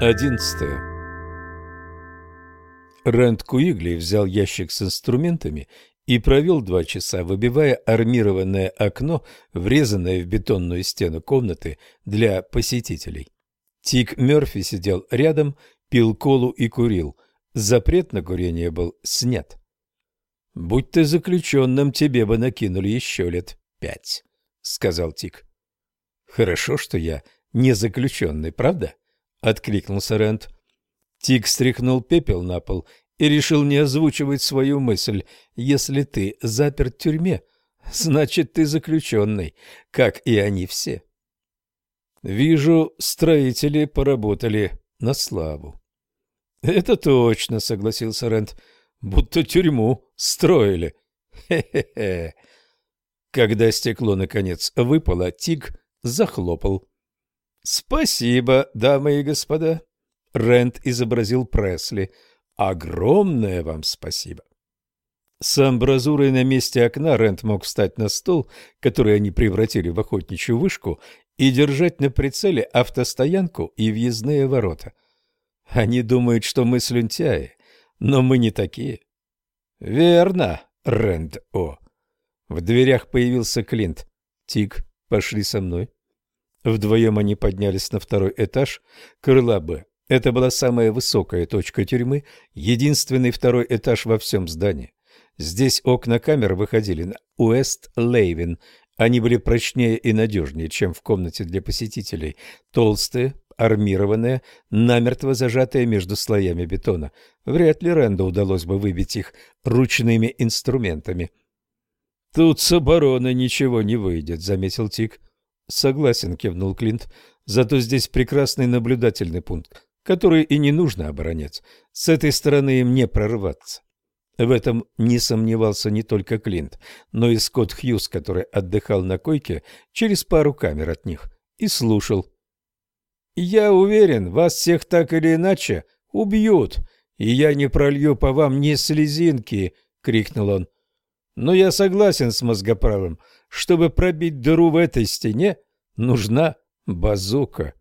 Одиннадцатое. Рэнд Куигли взял ящик с инструментами и провел два часа, выбивая армированное окно, врезанное в бетонную стену комнаты для посетителей. Тик Мёрфи сидел рядом, пил колу и курил. Запрет на курение был снят. «Будь ты заключенным, тебе бы накинули еще лет пять», — сказал Тик. «Хорошо, что я не заключенный, правда?» — откликнулся Рент. Тик стряхнул пепел на пол и решил не озвучивать свою мысль. «Если ты заперт в тюрьме, значит, ты заключенный, как и они все». «Вижу, строители поработали на славу». «Это точно», — согласился Рент, — «будто тюрьму строили». «Хе-хе-хе». Когда стекло, наконец, выпало, Тик захлопал. «Спасибо, дамы и господа!» Рент изобразил Пресли. «Огромное вам спасибо!» С амбразурой на месте окна Рент мог встать на стол, который они превратили в охотничью вышку, и держать на прицеле автостоянку и въездные ворота. Они думают, что мы слюнтяи, но мы не такие. «Верно, Рэнд-О!» В дверях появился Клинт. «Тик, пошли со мной». Вдвоем они поднялись на второй этаж крыла «Б». Это была самая высокая точка тюрьмы, единственный второй этаж во всем здании. Здесь окна камер выходили на Уэст-Лейвин. Они были прочнее и надежнее, чем в комнате для посетителей. Толстые, армированные, намертво зажатые между слоями бетона. Вряд ли Рэнду удалось бы выбить их ручными инструментами. «Тут с обороны ничего не выйдет», — заметил Тик. Согласен, кивнул Клинт. Зато здесь прекрасный наблюдательный пункт, который и не нужно оборонять. С этой стороны им не прорваться. В этом не сомневался не только Клинт, но и Скотт Хьюз, который отдыхал на койке через пару камер от них и слушал. «Я уверен, вас всех так или иначе убьют, и я не пролью по вам ни слезинки!» — крикнул он. «Но я согласен с мозгоправым. Чтобы пробить дыру в этой стене, нужна базука.